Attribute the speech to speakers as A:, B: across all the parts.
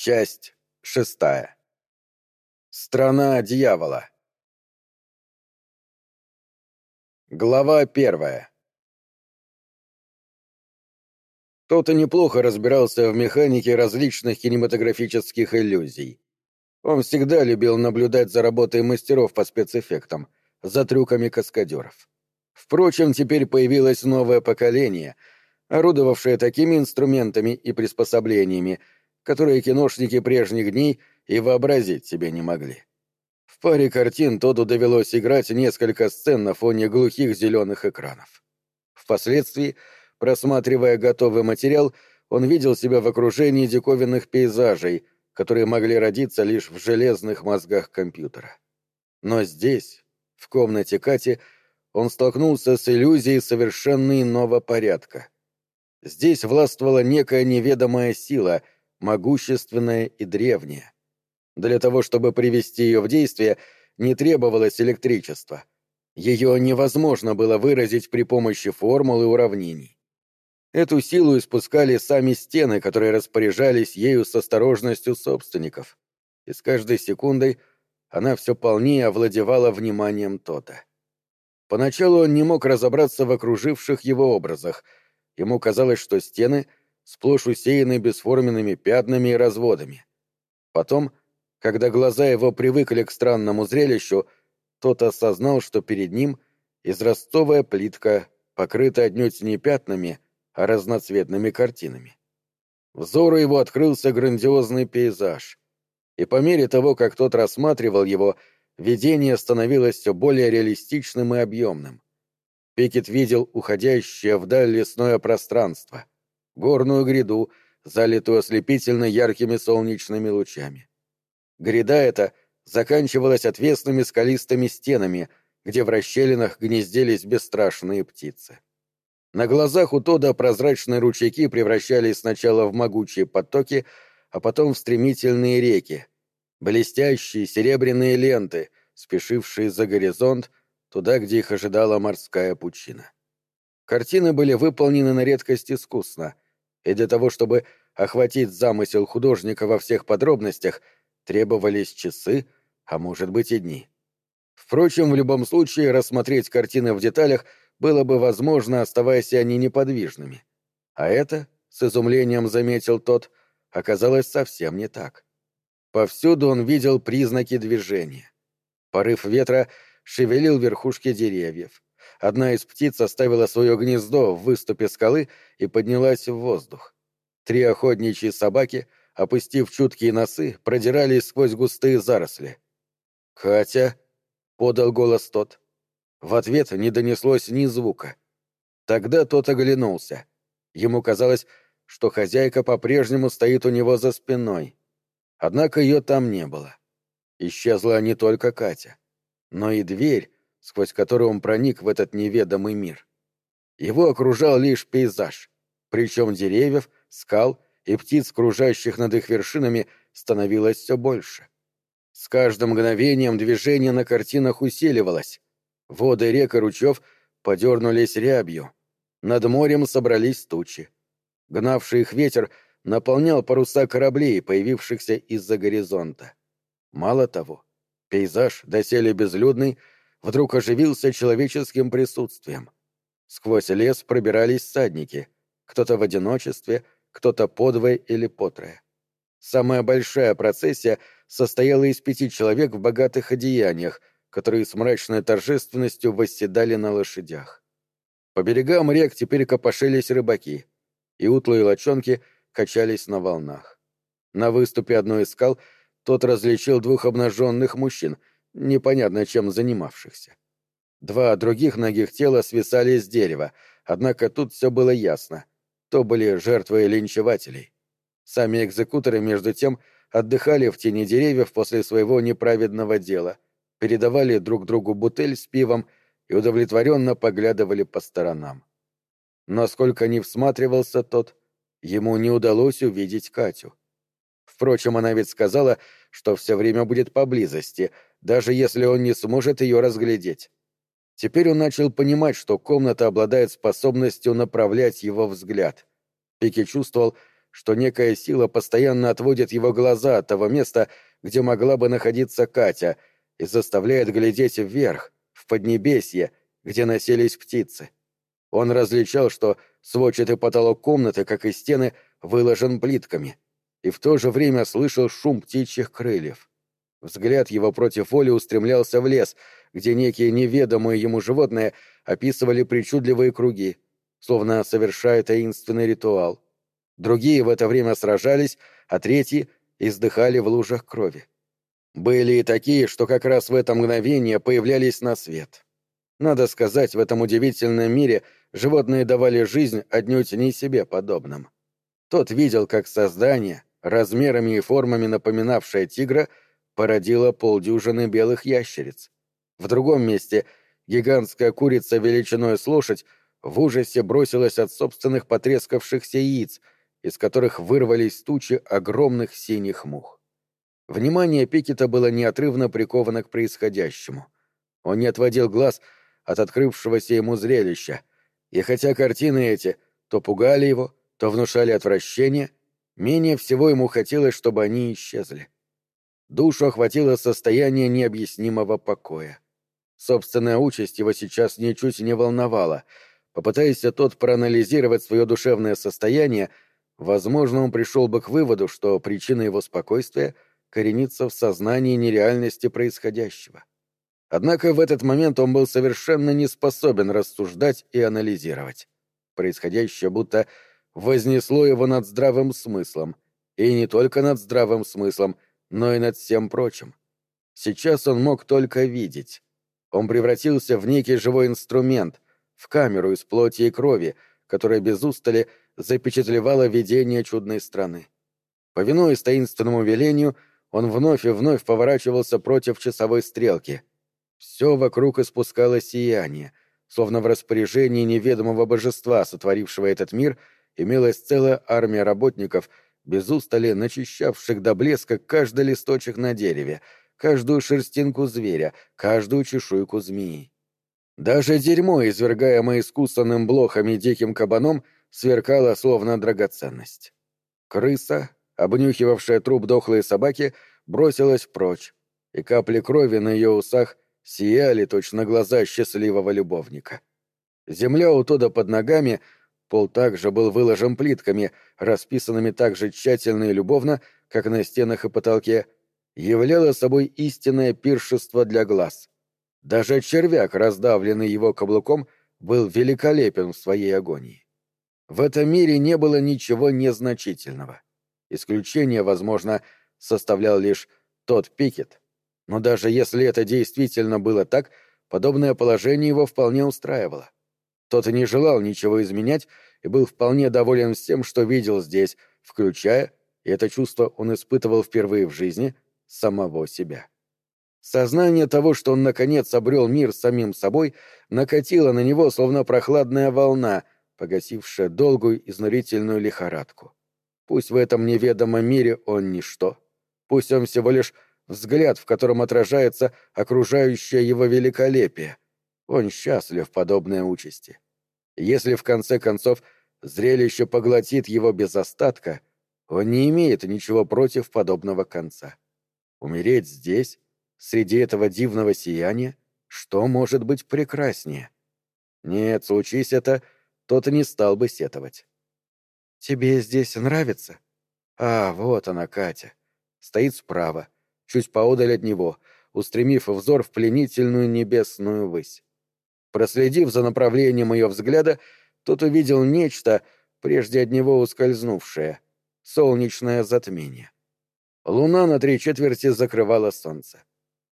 A: Часть шестая. Страна дьявола. Глава первая. Тот и неплохо разбирался в механике различных кинематографических иллюзий. Он всегда любил наблюдать за работой мастеров по спецэффектам, за трюками каскадеров. Впрочем, теперь появилось новое поколение, орудовавшее такими инструментами и приспособлениями, которые киношники прежних дней и вообразить себе не могли. В паре картин Тоду довелось играть несколько сцен на фоне глухих зеленых экранов. Впоследствии, просматривая готовый материал, он видел себя в окружении диковинных пейзажей, которые могли родиться лишь в железных мозгах компьютера. Но здесь, в комнате Кати, он столкнулся с иллюзией совершенно иного порядка. Здесь властвовала некая неведомая сила — могущественная и древняя. Для того, чтобы привести ее в действие, не требовалось электричество. Ее невозможно было выразить при помощи формул и уравнений. Эту силу испускали сами стены, которые распоряжались ею с осторожностью собственников. И с каждой секундой она все полнее овладевала вниманием Тота. Поначалу он не мог разобраться в окруживших его образах. Ему казалось, что стены — сплошь усеянный бесформенными пятнами и разводами. Потом, когда глаза его привыкли к странному зрелищу, тот осознал, что перед ним израстовая плитка, покрыта отнюдь не пятнами, а разноцветными картинами. Взору его открылся грандиозный пейзаж, и по мере того, как тот рассматривал его, видение становилось все более реалистичным и объемным. Пикет видел уходящее вдаль лесное пространство — горную гряду, залитую ослепительно яркими солнечными лучами. Гряда эта заканчивалась отвесными скалистыми стенами, где в расщелинах гнездились бесстрашные птицы. На глазах у Тода прозрачные ручейки превращались сначала в могучие потоки, а потом в стремительные реки, блестящие серебряные ленты, спешившие за горизонт, туда, где их ожидала морская пучина. Картины были выполнены на редкость искусно — и для того, чтобы охватить замысел художника во всех подробностях, требовались часы, а может быть и дни. Впрочем, в любом случае рассмотреть картины в деталях было бы возможно, оставаясь они неподвижными. А это, с изумлением заметил тот, оказалось совсем не так. Повсюду он видел признаки движения. Порыв ветра шевелил верхушки деревьев одна из птиц оставила свое гнездо в выступе скалы и поднялась в воздух. Три охотничьи собаки, опустив чуткие носы, продирались сквозь густые заросли. «Катя!» — подал голос тот. В ответ не донеслось ни звука. Тогда тот оглянулся. Ему казалось, что хозяйка по-прежнему стоит у него за спиной. Однако ее там не было. Исчезла не только Катя, но и дверь, сквозь которую он проник в этот неведомый мир. Его окружал лишь пейзаж, причем деревьев, скал и птиц, кружащих над их вершинами, становилось все больше. С каждым мгновением движение на картинах усиливалось. Воды рек и ручьев подернулись рябью. Над морем собрались тучи. Гнавший их ветер наполнял паруса кораблей, появившихся из-за горизонта. Мало того, пейзаж, доселе безлюдный, вдруг оживился человеческим присутствием. Сквозь лес пробирались садники, кто-то в одиночестве, кто-то подвое или потрое. Самая большая процессия состояла из пяти человек в богатых одеяниях, которые с мрачной торжественностью восседали на лошадях. По берегам рек теперь копошились рыбаки, и утлые лочонки качались на волнах. На выступе одной из скал тот различил двух обнаженных мужчин — непонятно чем занимавшихся. Два других ногих тела свисали с дерева, однако тут все было ясно. То были жертвы линчевателей. Сами экзекуторы, между тем, отдыхали в тени деревьев после своего неправедного дела, передавали друг другу бутыль с пивом и удовлетворенно поглядывали по сторонам. Но сколько ни всматривался тот, ему не удалось увидеть Катю. Впрочем, она ведь сказала, что все время будет поблизости — даже если он не сможет ее разглядеть. Теперь он начал понимать, что комната обладает способностью направлять его взгляд. Пики чувствовал, что некая сила постоянно отводит его глаза от того места, где могла бы находиться Катя, и заставляет глядеть вверх, в Поднебесье, где носились птицы. Он различал, что сводчатый потолок комнаты, как и стены, выложен плитками, и в то же время слышал шум птичьих крыльев. Взгляд его против воли устремлялся в лес, где некие неведомые ему животные описывали причудливые круги, словно совершая таинственный ритуал. Другие в это время сражались, а третьи издыхали в лужах крови. Были и такие, что как раз в это мгновение появлялись на свет. Надо сказать, в этом удивительном мире животные давали жизнь отнюдь не себе подобным. Тот видел, как создание, размерами и формами напоминавшее тигра, породило полдюжины белых ящериц. В другом месте гигантская курица величиной с лошадь в ужасе бросилась от собственных потрескавшихся яиц, из которых вырвались тучи огромных синих мух. Внимание Пикета было неотрывно приковано к происходящему. Он не отводил глаз от открывшегося ему зрелища, и хотя картины эти то пугали его, то внушали отвращение, менее всего ему хотелось, чтобы они исчезли. Душу охватило состояние необъяснимого покоя. Собственная участь его сейчас ничуть не волновала. Попытаясь тот проанализировать свое душевное состояние, возможно, он пришел бы к выводу, что причина его спокойствия коренится в сознании нереальности происходящего. Однако в этот момент он был совершенно не способен рассуждать и анализировать. Происходящее будто вознесло его над здравым смыслом, и не только над здравым смыслом, но и над всем прочим. Сейчас он мог только видеть. Он превратился в некий живой инструмент, в камеру из плоти и крови, которая без устали запечатлевала видение чудной страны. Повинуясь таинственному велению, он вновь и вновь поворачивался против часовой стрелки. Все вокруг испускало сияние, словно в распоряжении неведомого божества, сотворившего этот мир, имелась целая армия работников, без устали начищавших до блеска каждый листочек на дереве, каждую шерстинку зверя, каждую чешуйку змеи. Даже дерьмо, извергаемое искусанным блохами диким кабаном, сверкало словно драгоценность. Крыса, обнюхивавшая труп дохлой собаки, бросилась прочь, и капли крови на ее усах сияли точно глаза счастливого любовника. Земля у Тода под ногами, пол также был выложен плитками, расписанными так же тщательно и любовно, как на стенах и потолке, являла собой истинное пиршество для глаз. Даже червяк, раздавленный его каблуком, был великолепен в своей агонии. В этом мире не было ничего незначительного. Исключение, возможно, составлял лишь тот Пикет. Но даже если это действительно было так, подобное положение его вполне устраивало. Тот не желал ничего изменять и был вполне доволен всем, что видел здесь, включая, и это чувство он испытывал впервые в жизни — самого себя. Сознание того, что он наконец обрел мир самим собой, накатило на него, словно прохладная волна, погасившая долгую изнурительную лихорадку. Пусть в этом неведомом мире он ничто, пусть он всего лишь взгляд, в котором отражается окружающее его великолепие. Он счастлив подобной участи. Если в конце концов зрелище поглотит его без остатка, он не имеет ничего против подобного конца. Умереть здесь, среди этого дивного сияния, что может быть прекраснее? Нет, случись это, тот и не стал бы сетовать. «Тебе здесь нравится?» А, вот она, Катя. Стоит справа, чуть поодаль от него, устремив взор в пленительную небесную высь. Проследив за направлением ее взгляда, тот увидел нечто, прежде от него ускользнувшее — солнечное затмение. Луна на три четверти закрывала солнце.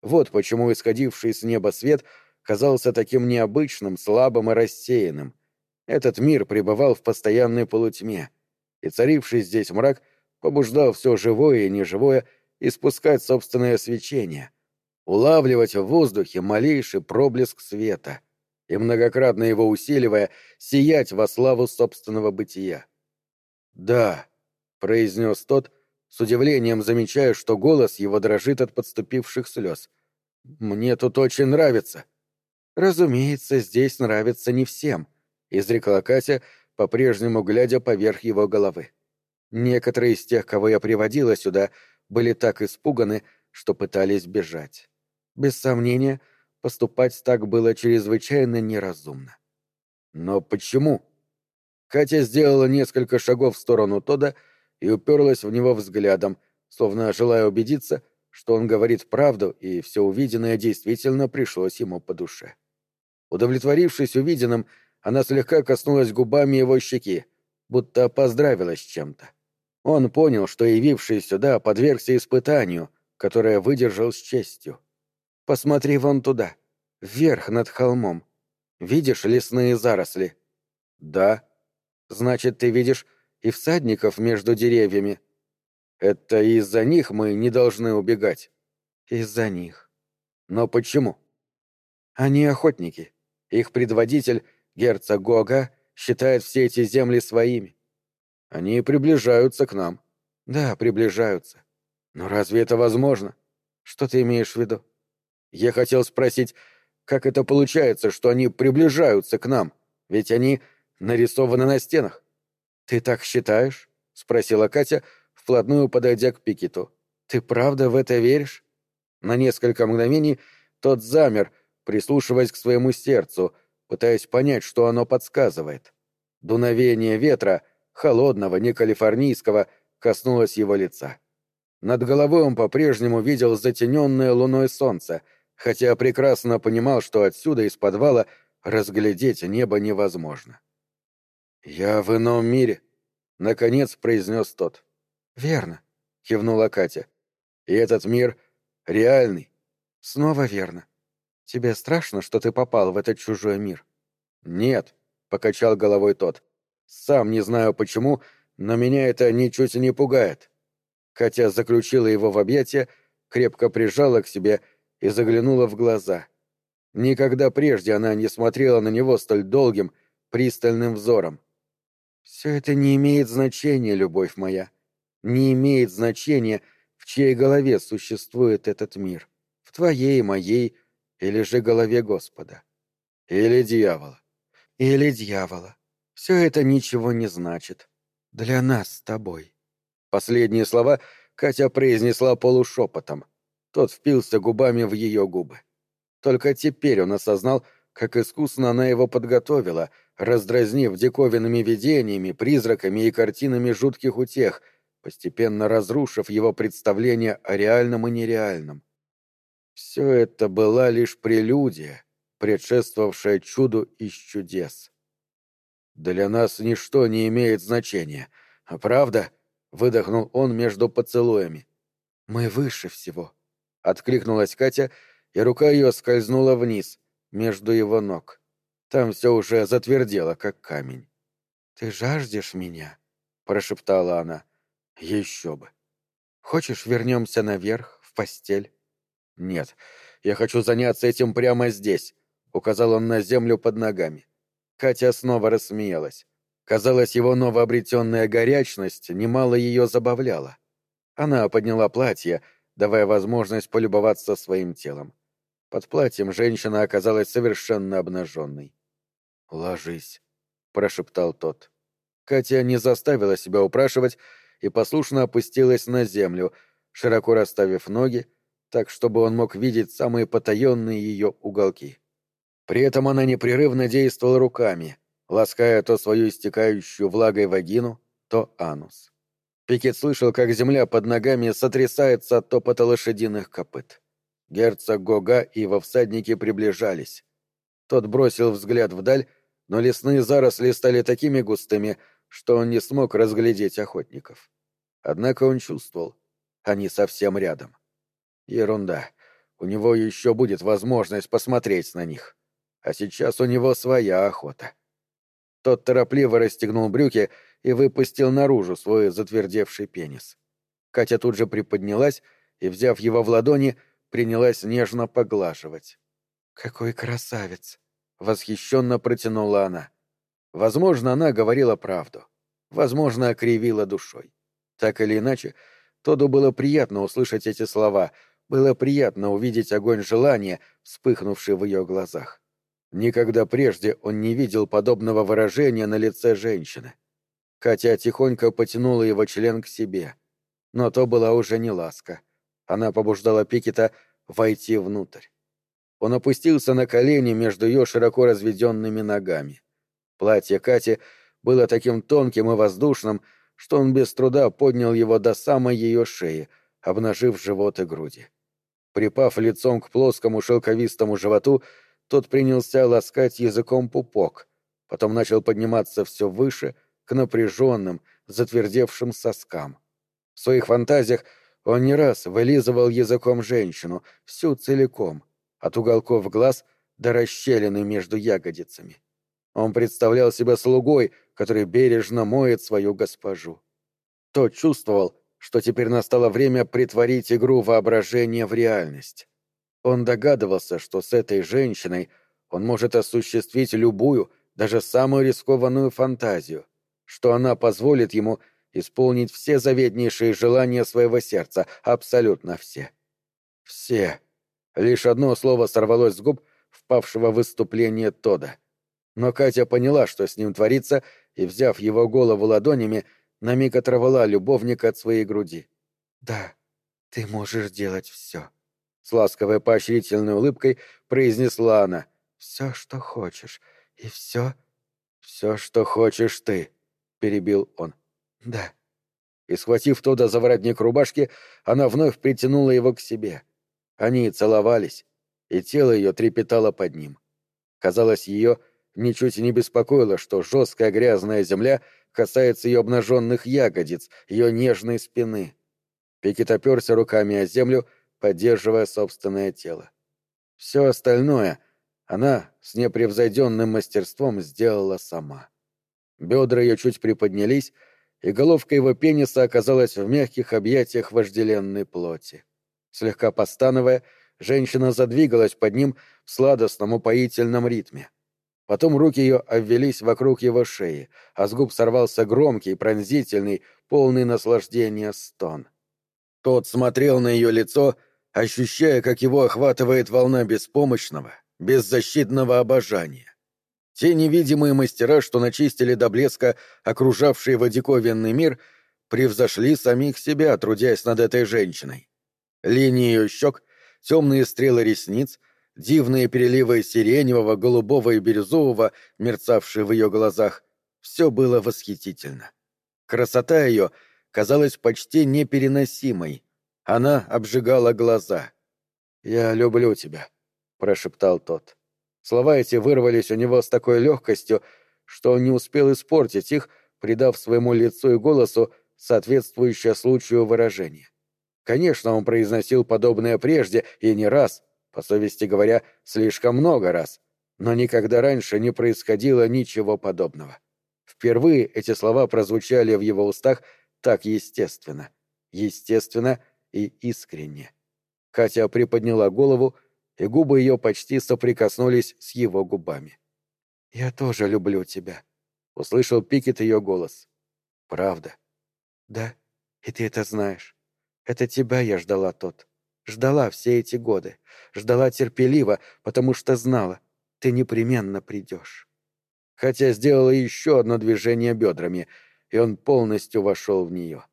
A: Вот почему исходивший с неба свет казался таким необычным, слабым и рассеянным. Этот мир пребывал в постоянной полутьме, и царивший здесь мрак побуждал все живое и неживое испускать собственное свечение, улавливать в воздухе малейший проблеск света и, многократно его усиливая, сиять во славу собственного бытия. «Да», — произнес тот, — с удивлением замечаю, что голос его дрожит от подступивших слез. «Мне тут очень нравится». «Разумеется, здесь нравится не всем», — изрекла Катя, по-прежнему глядя поверх его головы. Некоторые из тех, кого я приводила сюда, были так испуганы, что пытались бежать. Без сомнения, поступать так было чрезвычайно неразумно. Но почему? Катя сделала несколько шагов в сторону Тода и уперлась в него взглядом, словно желая убедиться, что он говорит правду, и все увиденное действительно пришлось ему по душе. Удовлетворившись увиденным, она слегка коснулась губами его щеки, будто поздравилась с чем-то. Он понял, что явивший сюда подвергся испытанию, которое выдержал с честью. «Посмотри вон туда, вверх над холмом. Видишь лесные заросли?» «Да». «Значит, ты видишь и всадников между деревьями?» «Это из-за них мы не должны убегать». «Из-за них». «Но почему?» «Они охотники. Их предводитель, герцог Гога, считает все эти земли своими. Они приближаются к нам. Да, приближаются. Но разве это возможно? Что ты имеешь в виду? Я хотел спросить, как это получается, что они приближаются к нам? Ведь они нарисованы на стенах. Ты так считаешь? спросила Катя, вплотную подойдя к Пикету. Ты правда в это веришь? На несколько мгновений тот замер, прислушиваясь к своему сердцу, пытаясь понять, что оно подсказывает. Дуновение ветра, холодного, не калифорнийского, коснулось его лица. Над головой он по-прежнему видел затененное луной солнце, хотя прекрасно понимал, что отсюда, из подвала, разглядеть небо невозможно. «Я в ином мире», — наконец произнес тот. «Верно», — кивнула Катя. «И этот мир реальный». «Снова верно. Тебе страшно, что ты попал в этот чужой мир? Нет, покачал головой тот. Сам не знаю почему, но меня это ничуть не пугает. Хотя заключила его в объятия, крепко прижала к себе и заглянула в глаза. Никогда прежде она не смотрела на него столь долгим, пристальным взором. «Все это не имеет значения, любовь моя. Не имеет значения, в чьей голове существует этот мир. В твоей, моей, или же голове Господа? Или дьявола? Или дьявола. Все это ничего не значит. Для нас с тобой. Последние слова Катя произнесла полушепотом. Тот впился губами в ее губы. Только теперь он осознал, как искусно она его подготовила, раздразнив диковинными видениями, призраками и картинами жутких утех, постепенно разрушив его представление о реальном и нереальном. Все это была лишь прелюдия, предшествовавшая чуду из чудес. «Для нас ничто не имеет значения, а правда?» — выдохнул он между поцелуями. «Мы выше всего», — откликнулась Катя, и рука ее скользнула вниз, между его ног. Там все уже затвердело, как камень. «Ты жаждешь меня?» — прошептала она. «Еще бы. Хочешь, вернемся наверх, в постель?» «Нет, я хочу заняться этим прямо здесь», — указал он на землю под ногами. Катя снова рассмеялась. Казалось, его новообретенная горячность немало ее забавляла. Она подняла платье, давая возможность полюбоваться своим телом. Под платьем женщина оказалась совершенно обнаженной. «Ложись», — прошептал тот. Катя не заставила себя упрашивать и послушно опустилась на землю, широко расставив ноги, так чтобы он мог видеть самые потаенные ее уголки. При этом она непрерывно действовала руками, лаская то свою истекающую влагой вагину, то анус. Пикет слышал, как земля под ногами сотрясается от топота лошадиных копыт. Герцог Гога и его всадники приближались. Тот бросил взгляд вдаль, но лесные заросли стали такими густыми, что он не смог разглядеть охотников. Однако он чувствовал, они совсем рядом. Ерунда. У него еще будет возможность посмотреть на них. А сейчас у него своя охота. Тот торопливо расстегнул брюки и выпустил наружу свой затвердевший пенис. Катя тут же приподнялась и, взяв его в ладони, принялась нежно поглаживать. «Какой красавец!» — восхищенно протянула она. Возможно, она говорила правду. Возможно, окривила душой. Так или иначе, Тоду было приятно услышать эти слова — было приятно увидеть огонь желания, вспыхнувший в ее глазах. Никогда прежде он не видел подобного выражения на лице женщины. Катя тихонько потянула его член к себе. Но то была уже не ласка. Она побуждала Пикета войти внутрь. Он опустился на колени между ее широко разведенными ногами. Платье Кати было таким тонким и воздушным, что он без труда поднял его до самой ее шеи, обнажив живот и груди. Припав лицом к плоскому шелковистому животу, тот принялся ласкать языком пупок, потом начал подниматься все выше, к напряженным, затвердевшим соскам. В своих фантазиях он не раз вылизывал языком женщину, всю целиком, от уголков глаз до расщелины между ягодицами. Он представлял себя слугой, который бережно моет свою госпожу. Тот чувствовал, что теперь настало время притворить игру воображения в реальность. Он догадывался, что с этой женщиной он может осуществить любую, даже самую рискованную фантазию, что она позволит ему исполнить все заветнейшие желания своего сердца, абсолютно все. Все. Лишь одно слово сорвалось с губ впавшего в выступление Тода. Но Катя поняла, что с ним творится, и, взяв его голову ладонями, на миг оторвала любовника от своей груди. «Да, ты можешь делать все», — с ласковой поощрительной улыбкой произнесла она. «Все, что хочешь, и все...» «Все, что хочешь ты», — перебил он. «Да». И, схватив Тода за воротник рубашки, она вновь притянула его к себе. Они целовались, и тело ее трепетало под ним. Казалось, ее ничуть не беспокоило, что жесткая грязная земля касается ее обнаженных ягодиц, ее нежной спины. Пикет оперся руками о землю, поддерживая собственное тело. Все остальное она с непревзойденным мастерством сделала сама. Бедра ее чуть приподнялись, и головка его пениса оказалась в мягких объятиях вожделенной плоти. Слегка постановая, женщина задвигалась под ним в сладостном упоительном ритме. Потом руки ее обвелись вокруг его шеи, а с губ сорвался громкий, пронзительный, полный наслаждения стон. Тот смотрел на ее лицо, ощущая, как его охватывает волна беспомощного, беззащитного обожания. Те невидимые мастера, что начистили до блеска окружавший его мир, превзошли самих себя, трудясь над этой женщиной. Линии ее щек, темные стрелы ресниц, дивные переливы сиреневого, голубого и бирюзового, мерцавшие в ее глазах, все было восхитительно. Красота ее казалась почти непереносимой. Она обжигала глаза. «Я люблю тебя», — прошептал тот. Слова эти вырвались у него с такой легкостью, что он не успел испортить их, придав своему лицу и голосу соответствующее случаю выражение. Конечно, он произносил подобное прежде и не раз, по совести говоря, слишком много раз, но никогда раньше не происходило ничего подобного. Впервые эти слова прозвучали в его устах так естественно. Естественно и искренне. Катя приподняла голову, и губы ее почти соприкоснулись с его губами. «Я тоже люблю тебя», — услышал Пикет ее голос. «Правда?» «Да, и ты это знаешь. Это тебя я ждала, тот. Ждала все эти годы. Ждала терпеливо, потому что знала, ты непременно придешь. Хотя сделала еще одно движение бедрами, и он полностью вошел в нее.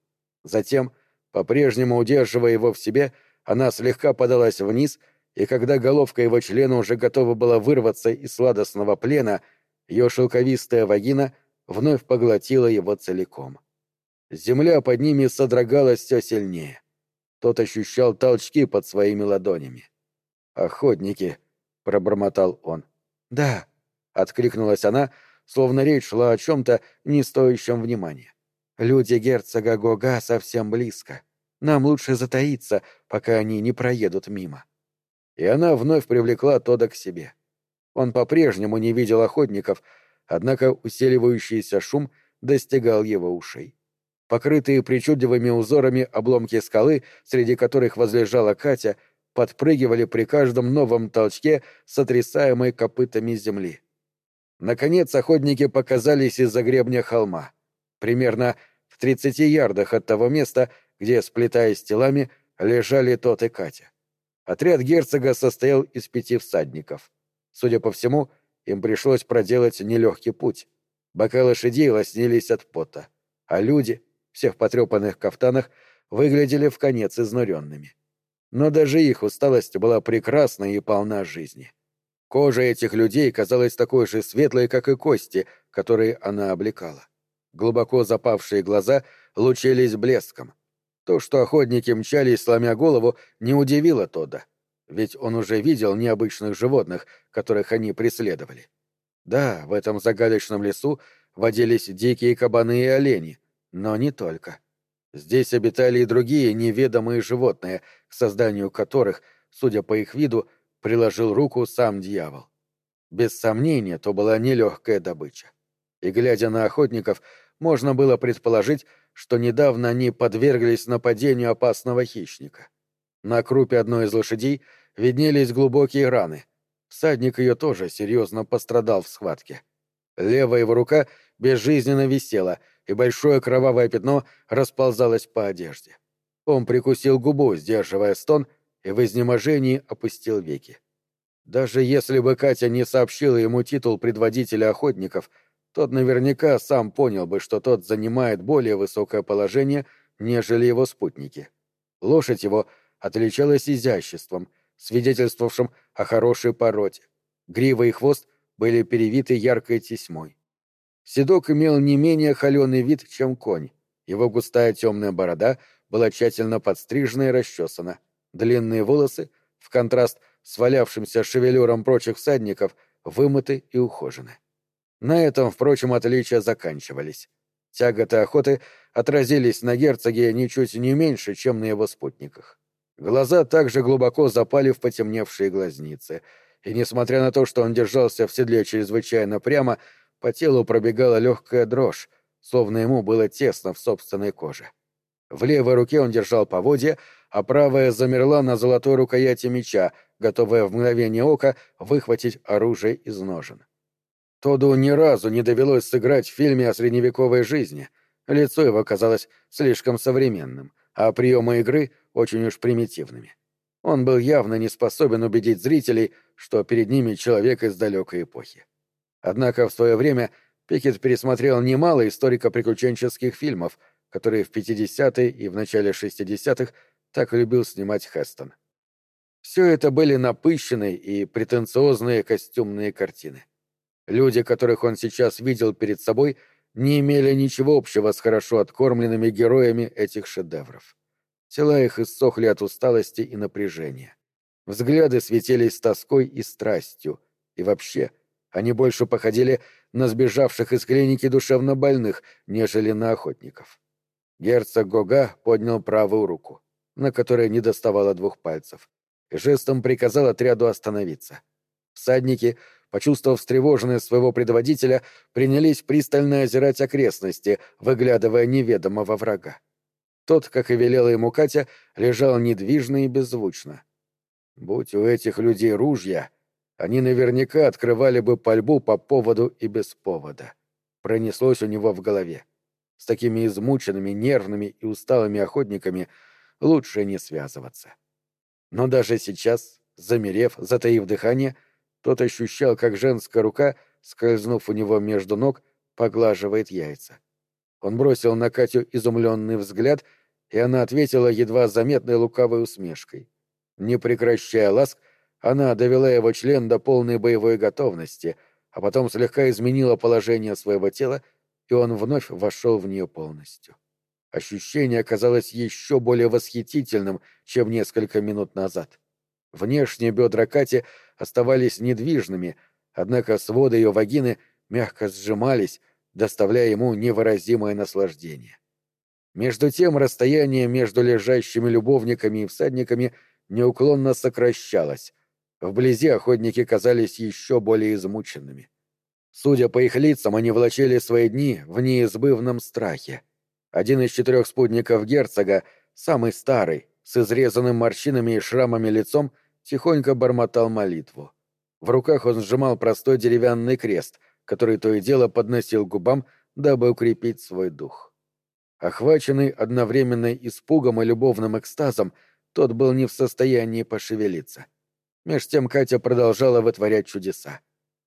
A: Затем, по-прежнему удерживая его в себе, она слегка подалась вниз, и когда головка его члена уже готова была вырваться из сладостного плена, ее шелковистая вагина вновь поглотила его целиком. Земля под ними содрогалась все сильнее. Тот ощущал толчки под своими ладонями. «Охотники», — пробормотал он. «Да», — откликнулась она, словно речь шла о чем-то не стоящем внимания. «Люди герцога Гога совсем близко. Нам лучше затаиться, пока они не проедут мимо». И она вновь привлекла Тода к себе. Он по-прежнему не видел охотников, однако усиливающийся шум достигал его ушей. Покрытые причудливыми узорами обломки скалы, среди которых возлежала Катя, подпрыгивали при каждом новом толчке, сотрясаемой копытами земли. Наконец охотники показались из-за гребня холма, примерно в тридцати ярдах от того места, где, сплетаясь телами, лежали тот и Катя. Отряд герцога состоял из пяти всадников. Судя по всему, им пришлось проделать нелегкий путь. Бока лошадей лоснились от пота. а люди, все в потрепанных кафтанах, выглядели в конец изнуренными. Но даже их усталость была прекрасна и полна жизни. Кожа этих людей казалась такой же светлой, как и кости, которые она облекала. Глубоко запавшие глаза лучились блеском. То, что охотники мчались, сломя голову, не удивило Тодда, ведь он уже видел необычных животных, которых они преследовали. Да, в этом загадочном лесу водились дикие кабаны и олени, но не только. Здесь обитали и другие неведомые животные, к созданию которых, судя по их виду, приложил руку сам дьявол. Без сомнения, то была нелегкая добыча. И, глядя на охотников, можно было предположить, что недавно они подверглись нападению опасного хищника. На крупе одной из лошадей виднелись глубокие раны. Всадник ее тоже серьезно пострадал в схватке. Левая его рука безжизненно висела, и большое кровавое пятно расползалось по одежде. Он прикусил губу, сдерживая стон, и в изнеможении опустил веки. Даже если бы Катя не сообщила ему титул предводителя охотников, тот наверняка сам понял бы, что тот занимает более высокое положение, нежели его спутники. Лошадь его отличалась изяществом, свидетельствовавшим о хорошей породе. Грива и хвост были перевиты яркой тесьмой. Седок имел не менее холеный вид, чем конь. Его густая темная борода была тщательно подстрижена и расчесана. Длинные волосы, в контраст с валявшимся шевелюром прочих всадников, вымыты и ухожены. На этом, впрочем, отличия заканчивались. Тяготы охоты отразились на герцоге ничуть не меньше, чем на его спутниках. Глаза также глубоко запали в потемневшие глазницы, и, несмотря на то, что он держался в седле чрезвычайно прямо, по телу пробегала легкая дрожь, словно ему было тесно в собственной коже. В левой руке он держал поводья, а правая замерла на золотой рукояти меча, готовая в мгновение ока выхватить оружие из ножен. Тоду ни разу не довелось сыграть в фильме о средневековой жизни. Лицо его казалось слишком современным, а приемы игры — очень уж примитивными. Он был явно не способен убедить зрителей, что перед ними человек из далекой эпохи. Однако в свое время Пикет пересмотрел немало историко-приключенческих фильмов, которые в 50-е и в начале 60-х так любил снимать Хестон. Все это были напыщенные и претенциозные костюмные картины. Люди, которых он сейчас видел перед собой, не имели ничего общего с хорошо откормленными героями этих шедевров. Тела их иссохли от усталости и напряжения. Взгляды светились тоской и страстью, и вообще — они больше походили на сбежавших из клиники душевнобольных, нежели на охотников. Герцог Гога поднял правую руку, на которой не доставало двух пальцев, и жестом приказал отряду остановиться. Всадники, почувствовав встревоженность своего предводителя, принялись пристально озирать окрестности, выглядывая неведомого врага. Тот, как и велела ему Катя, лежал недвижно и беззвучно. Будь у этих людей ружья, они наверняка открывали бы пальбу по поводу и без повода. Пронеслось у него в голове. С такими измученными, нервными и усталыми охотниками лучше не связываться. Но даже сейчас, замерев, затаив дыхание, тот ощущал, как женская рука, скользнув у него между ног, поглаживает яйца. Он бросил на Катю изумленный взгляд, и она ответила едва заметной лукавой усмешкой. Не прекращая ласк, она довела его член до полной боевой готовности, а потом слегка изменила положение своего тела, и он вновь вошел в нее полностью. Ощущение оказалось еще более восхитительным, чем несколько минут назад. Внешние бедра Кати оставались недвижными, однако своды ее вагины мягко сжимались, доставляя ему невыразимое наслаждение. Между тем расстояние между лежащими любовниками и всадниками неуклонно сокращалось, Вблизи охотники казались еще более измученными. Судя по их лицам, они влачили свои дни в неизбывном страхе. Один из четырех спутников герцога, самый старый, с изрезанным морщинами и шрамами лицом, тихонько бормотал молитву. В руках он сжимал простой деревянный крест, который то и дело подносил к губам, дабы укрепить свой дух. Охваченный одновременно испугом и любовным экстазом, тот был не в состоянии пошевелиться — Меж тем Катя продолжала вытворять чудеса.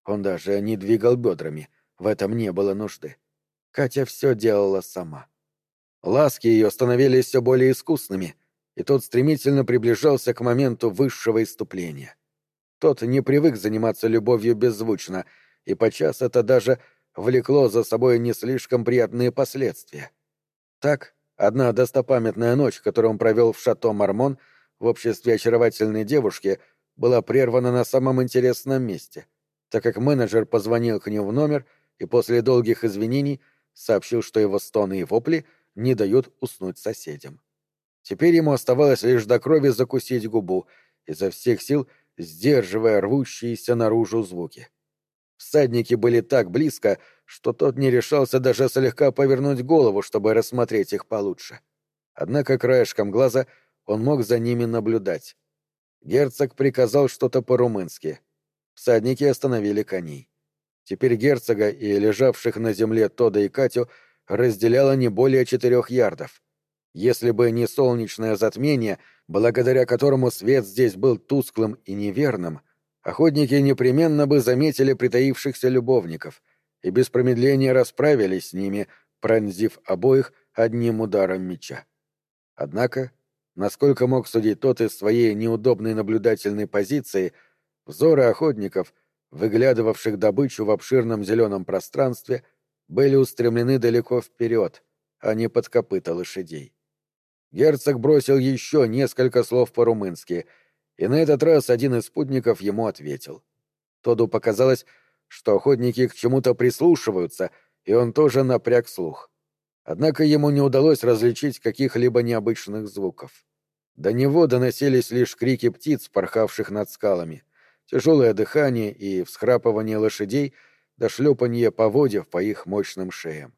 A: Он даже не двигал бедрами, в этом не было нужды. Катя все делала сама. Ласки ее становились все более искусными, и тот стремительно приближался к моменту высшего иступления. Тот не привык заниматься любовью беззвучно, и подчас это даже влекло за собой не слишком приятные последствия. Так, одна достопамятная ночь, которую он провел в шато Мармон в обществе очаровательной девушки, была прервана на самом интересном месте, так как менеджер позвонил к нему в номер и после долгих извинений сообщил, что его стоны и вопли не дают уснуть соседям. Теперь ему оставалось лишь до крови закусить губу, изо всех сил сдерживая рвущиеся наружу звуки. Всадники были так близко, что тот не решался даже слегка повернуть голову, чтобы рассмотреть их получше. Однако краешком глаза он мог за ними наблюдать. Герцог приказал что-то по-румынски. Всадники остановили коней. Теперь герцога и лежавших на земле Тода и Катю разделяло не более четырех ярдов. Если бы не солнечное затмение, благодаря которому свет здесь был тусклым и неверным, охотники непременно бы заметили притаившихся любовников и без промедления расправились с ними, пронзив обоих одним ударом меча. Однако, насколько мог судить тот из своей неудобной наблюдательной позиции, взоры охотников, выглядывавших добычу в обширном зеленом пространстве, были устремлены далеко вперед, а не под копыта лошадей. Герцог бросил еще несколько слов по-румынски, и на этот раз один из спутников ему ответил. Тоду показалось, что охотники к чему-то прислушиваются, и он тоже напряг слух. Однако ему не удалось различить каких-либо необычных звуков. До него доносились лишь крики птиц, порхавших над скалами, тяжелое дыхание и всхрапывание лошадей до шлепанье поводьев по их мощным шеям.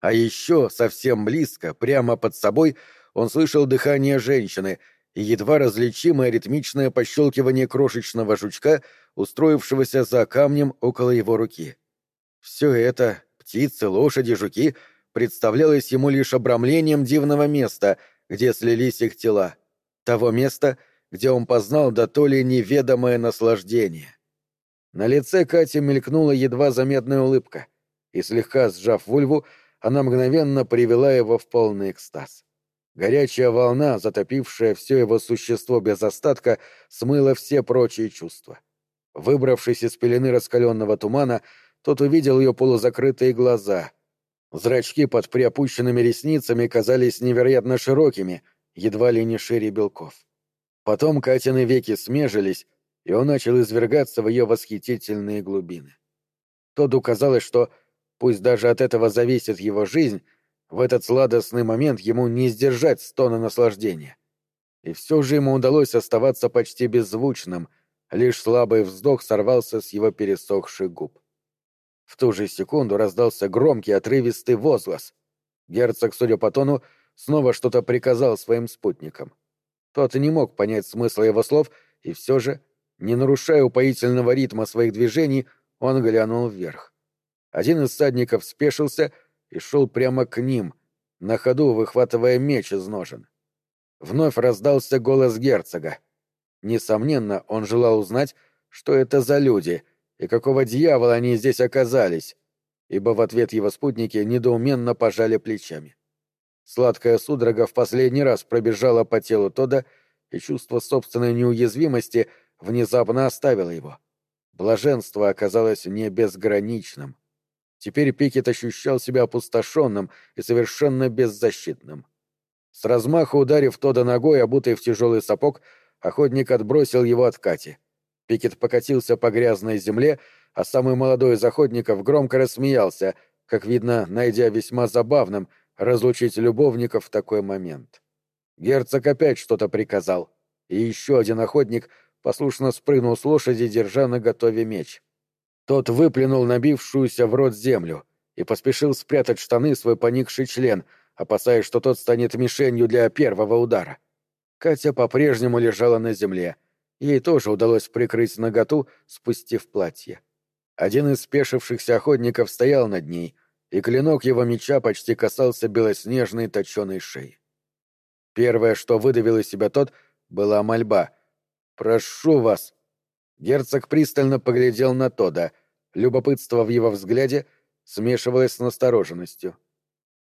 A: А еще совсем близко, прямо под собой, он слышал дыхание женщины и едва различимое ритмичное пощелкивание крошечного жучка, устроившегося за камнем около его руки. Все это — птицы, лошади, жуки — представлялось ему лишь обрамлением дивного места, где слились их тела. Того места, где он познал да то ли неведомое наслаждение. На лице Кати мелькнула едва заметная улыбка, и, слегка сжав вульву, она мгновенно привела его в полный экстаз. Горячая волна, затопившая все его существо без остатка, смыла все прочие чувства. Выбравшись из пелены раскаленного тумана, тот увидел ее полузакрытые глаза. Зрачки под приопущенными ресницами казались невероятно широкими, едва ли не шире белков. Потом Катины веки смежились, и он начал извергаться в ее восхитительные глубины. Тоду казалось, что, пусть даже от этого зависит его жизнь, в этот сладостный момент ему не сдержать стона наслаждения. И все же ему удалось оставаться почти беззвучным, лишь слабый вздох сорвался с его пересохших губ. В ту же секунду раздался громкий отрывистый возглас. Герцог, судя по тону, снова что-то приказал своим спутникам. Тот не мог понять смысла его слов, и все же, не нарушая упоительного ритма своих движений, он глянул вверх. Один из садников спешился — и шел прямо к ним, на ходу выхватывая меч из ножен. Вновь раздался голос герцога. Несомненно, он желал узнать, что это за люди и какого дьявола они здесь оказались, ибо в ответ его спутники недоуменно пожали плечами. Сладкая судорога в последний раз пробежала по телу Тода, и чувство собственной неуязвимости внезапно оставило его. Блаженство оказалось не безграничным. Теперь Пикет ощущал себя опустошенным и совершенно беззащитным. С размаху ударив Тода ногой, обутый в тяжелый сапог, охотник отбросил его от Кати. Пикет покатился по грязной земле, а самый молодой из охотников громко рассмеялся, как видно, найдя весьма забавным разлучить любовников в такой момент. Герцог опять что-то приказал, и еще один охотник послушно спрыгнул с лошади, держа на готове меч. Тот выплюнул набившуюся в рот землю и поспешил спрятать штаны свой поникший член, опасаясь, что тот станет мишенью для первого удара. Катя по-прежнему лежала на земле. Ей тоже удалось прикрыть наготу, спустив платье. Один из спешившихся охотников стоял над ней, и клинок его меча почти касался белоснежной точеной шеи. Первое, что выдавил из себя тот, была мольба. «Прошу вас!» Герцог пристально поглядел на Тода. Любопытство в его взгляде смешивалось с настороженностью.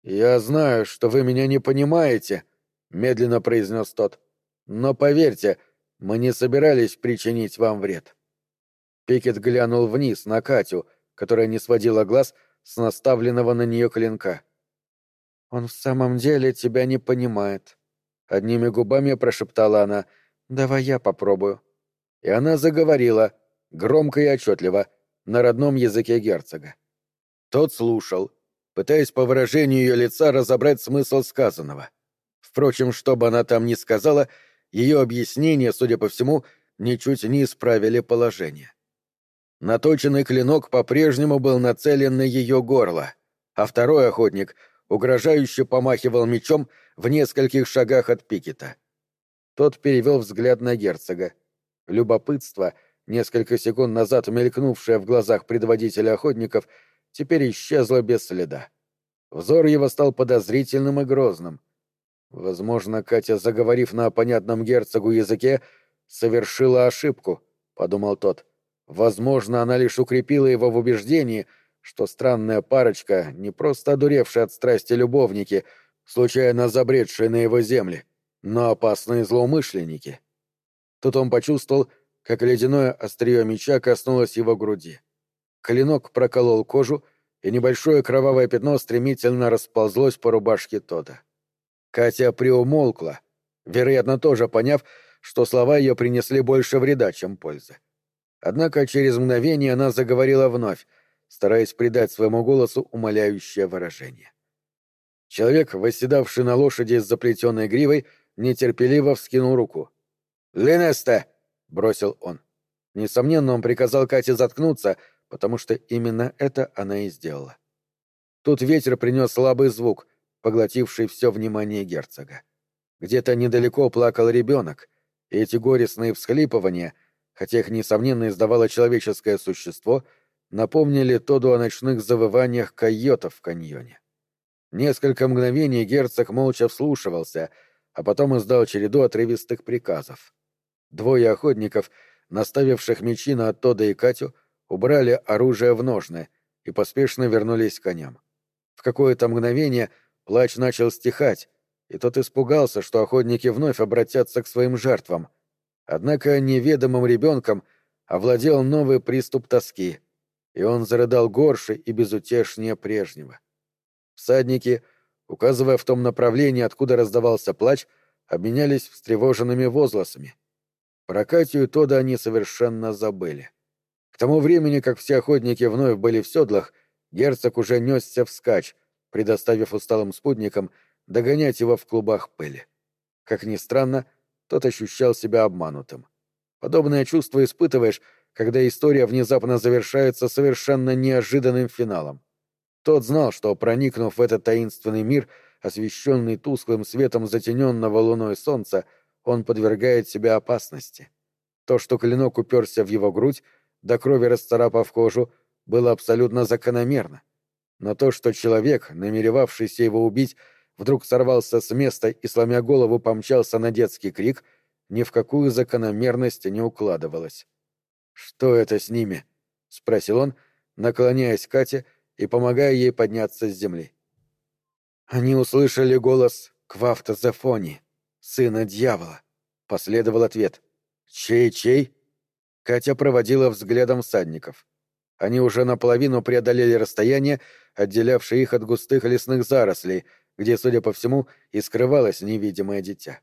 A: «Я знаю, что вы меня не понимаете», — медленно произнес тот. «Но поверьте, мы не собирались причинить вам вред». Пикет глянул вниз на Катю, которая не сводила глаз с наставленного на нее клинка. «Он в самом деле тебя не понимает», — одними губами прошептала она. «Давай я попробую». И она заговорила, громко и отчетливо, на родном языке герцога. Тот слушал, пытаясь по выражению ее лица разобрать смысл сказанного. Впрочем, что бы она там ни сказала, ее объяснения, судя по всему, ничуть не исправили положение. Наточенный клинок по-прежнему был нацелен на ее горло, а второй охотник угрожающе помахивал мечом в нескольких шагах от Пикета. Тот перевел взгляд на герцога. Любопытство, несколько секунд назад мелькнувшее в глазах предводителя охотников, — теперь исчезла без следа. Взор его стал подозрительным и грозным. Возможно, Катя, заговорив на понятном герцогу языке, совершила ошибку, — подумал тот. Возможно, она лишь укрепила его в убеждении, что странная парочка, не просто одуревшая от страсти любовники, случайно забредшие на его земли, но опасные злоумышленники. Тут он почувствовал, как ледяное острие меча коснулось его груди. Клинок проколол кожу, и небольшое кровавое пятно стремительно расползлось по рубашке Тода. Катя приумолкла, вероятно, тоже поняв, что слова ее принесли больше вреда, чем пользы. Однако через мгновение она заговорила вновь, стараясь придать своему голосу умоляющее выражение. Человек, восседавший на лошади с заплетенной гривой, нетерпеливо вскинул руку. «Линесте!» — бросил он. Несомненно, он приказал Кате заткнуться — потому что именно это она и сделала. Тут ветер принес слабый звук, поглотивший все внимание герцога. Где-то недалеко плакал ребенок, и эти горестные всхлипывания, хотя их, несомненно, издавало человеческое существо, напомнили Тоду о ночных завываниях койотов в каньоне. Несколько мгновений герцог молча вслушивался, а потом издал череду отрывистых приказов. Двое охотников, наставивших мечи на Тода и Катю, убрали оружие в ножны и поспешно вернулись к коням. В какое-то мгновение плач начал стихать, и тот испугался, что охотники вновь обратятся к своим жертвам. Однако неведомым ребенком овладел новый приступ тоски, и он зарыдал горше и безутешнее прежнего. Всадники, указывая в том направлении, откуда раздавался плач, обменялись встревоженными возгласами. Про Катю и Тода они совершенно забыли. К тому времени, как все охотники вновь были в седлах, герцог уже несся вскачь, предоставив усталым спутникам догонять его в клубах пыли. Как ни странно, тот ощущал себя обманутым. Подобное чувство испытываешь, когда история внезапно завершается совершенно неожиданным финалом. Тот знал, что, проникнув в этот таинственный мир, освещенный тусклым светом затененного луной солнца, он подвергает себя опасности. То, что клинок уперся в его грудь, до крови расцарапав кожу, было абсолютно закономерно. Но то, что человек, намеревавшийся его убить, вдруг сорвался с места и, сломя голову, помчался на детский крик, ни в какую закономерность не укладывалось. «Что это с ними?» — спросил он, наклоняясь к Кате и помогая ей подняться с земли. Они услышали голос Квафта Зефони, сына дьявола. Последовал ответ. «Чей-чей?» Катя проводила взглядом всадников. Они уже наполовину преодолели расстояние, отделявшее их от густых лесных зарослей, где, судя по всему, и скрывалось невидимое дитя.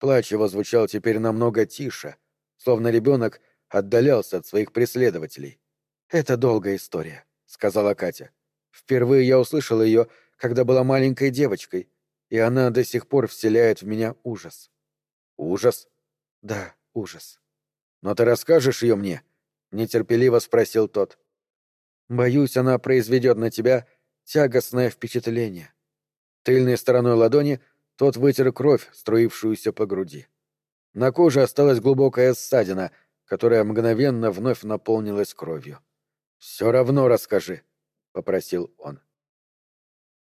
A: Плач его звучал теперь намного тише, словно ребенок отдалялся от своих преследователей. «Это долгая история», — сказала Катя. «Впервые я услышал ее, когда была маленькой девочкой, и она до сих пор вселяет в меня ужас». «Ужас?» «Да, ужас». «Но ты расскажешь ее мне?» — нетерпеливо спросил тот. «Боюсь, она произведет на тебя тягостное впечатление». Тыльной стороной ладони тот вытер кровь, струившуюся по груди. На коже осталась глубокая ссадина, которая мгновенно вновь наполнилась кровью. «Все равно расскажи», — попросил он.